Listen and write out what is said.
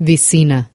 Vicina